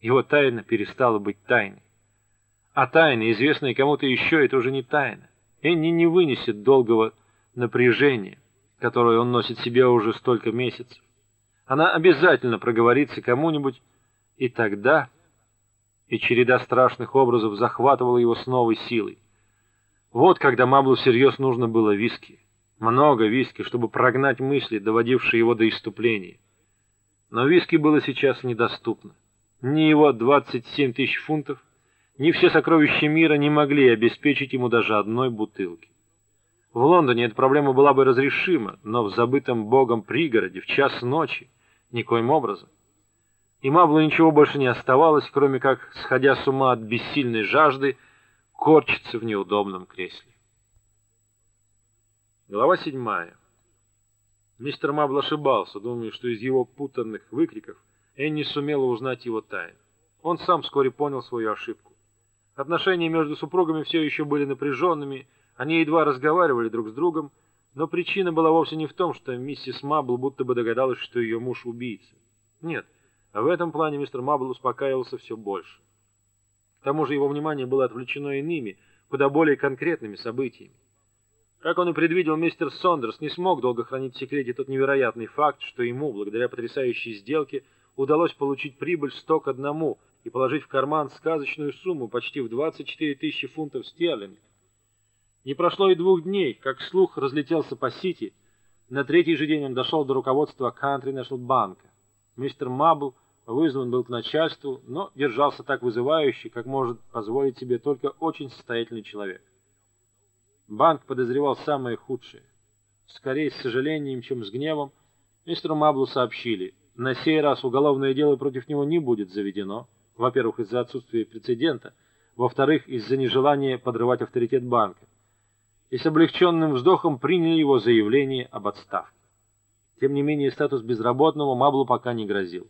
Его тайна перестала быть тайной. А тайна, известная кому-то еще, это уже не тайна. Энни не вынесет долгого напряжения, которое он носит себе уже столько месяцев. Она обязательно проговорится кому-нибудь, и тогда... И череда страшных образов захватывала его с новой силой. Вот когда Маблу всерьез нужно было виски. Много виски, чтобы прогнать мысли, доводившие его до иступления. Но виски было сейчас недоступно. Ни его 27 тысяч фунтов, ни все сокровища мира не могли обеспечить ему даже одной бутылки. В Лондоне эта проблема была бы разрешима, но в забытом богом пригороде в час ночи никоим образом. И Маблу ничего больше не оставалось, кроме как, сходя с ума от бессильной жажды, корчиться в неудобном кресле. Глава седьмая. Мистер Мабл ошибался, думая, что из его путанных выкриков Энни сумела узнать его тайну. Он сам вскоре понял свою ошибку. Отношения между супругами все еще были напряженными, они едва разговаривали друг с другом, но причина была вовсе не в том, что миссис Мабл будто бы догадалась, что ее муж убийца. Нет, в этом плане мистер Мабл успокаивался все больше. К тому же его внимание было отвлечено иными, куда более конкретными событиями. Как он и предвидел, мистер Сондерс не смог долго хранить в секрете тот невероятный факт, что ему, благодаря потрясающей сделке, удалось получить прибыль 100 к одному и положить в карман сказочную сумму почти в 24 тысячи фунтов стерлингов. Не прошло и двух дней, как слух разлетелся по Сити. На третий же день он дошел до руководства Country National Bank. Мистер Мабл вызван был к начальству, но держался так вызывающе, как может позволить себе только очень состоятельный человек. Банк подозревал самое худшее. Скорее с сожалением, чем с гневом, мистеру Маблу сообщили, на сей раз уголовное дело против него не будет заведено, во-первых, из-за отсутствия прецедента, во-вторых, из-за нежелания подрывать авторитет банка и с облегченным вздохом приняли его заявление об отставке. Тем не менее, статус безработного Маблу пока не грозил.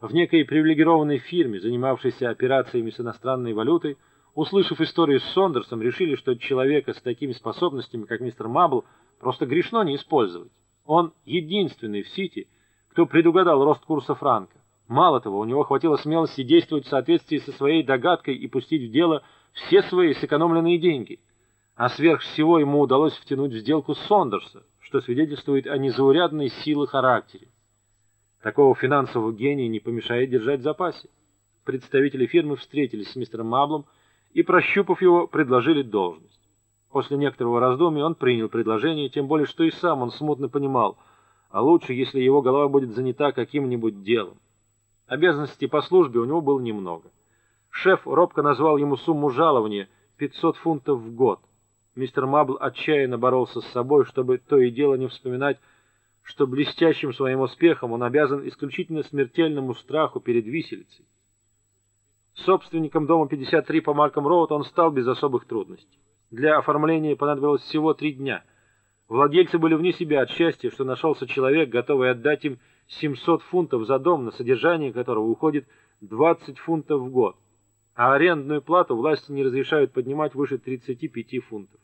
В некой привилегированной фирме, занимавшейся операциями с иностранной валютой, услышав историю с Сондерсом, решили, что человека с такими способностями, как мистер Мабл, просто грешно не использовать. Он единственный в Сити, кто предугадал рост курса франка. Мало того, у него хватило смелости действовать в соответствии со своей догадкой и пустить в дело все свои сэкономленные деньги – а сверх всего ему удалось втянуть в сделку Сондерса, что свидетельствует о незаурядной силе характере. Такого финансового гения не помешает держать в запасе. Представители фирмы встретились с мистером Маблом и, прощупав его, предложили должность. После некоторого раздумья он принял предложение, тем более, что и сам он смутно понимал, а лучше, если его голова будет занята каким-нибудь делом. Обязанностей по службе у него было немного. Шеф робко назвал ему сумму жалования 500 фунтов в год. Мистер Мабл отчаянно боролся с собой, чтобы то и дело не вспоминать, что блестящим своим успехом он обязан исключительно смертельному страху перед виселицей. Собственником дома 53 по Марком Роуд он стал без особых трудностей. Для оформления понадобилось всего три дня. Владельцы были вне себя от счастья, что нашелся человек, готовый отдать им 700 фунтов за дом, на содержание которого уходит 20 фунтов в год а арендную плату власти не разрешают поднимать выше 35 фунтов.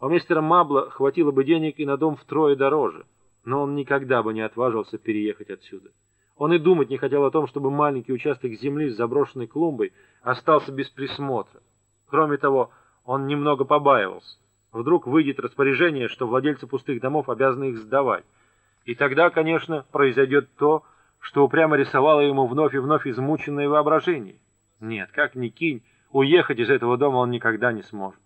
У мистера Мабла хватило бы денег и на дом втрое дороже, но он никогда бы не отважился переехать отсюда. Он и думать не хотел о том, чтобы маленький участок земли с заброшенной клумбой остался без присмотра. Кроме того, он немного побаивался. Вдруг выйдет распоряжение, что владельцы пустых домов обязаны их сдавать. И тогда, конечно, произойдет то, что упрямо рисовало ему вновь и вновь измученное воображение. Нет, как ни кинь, уехать из этого дома он никогда не сможет.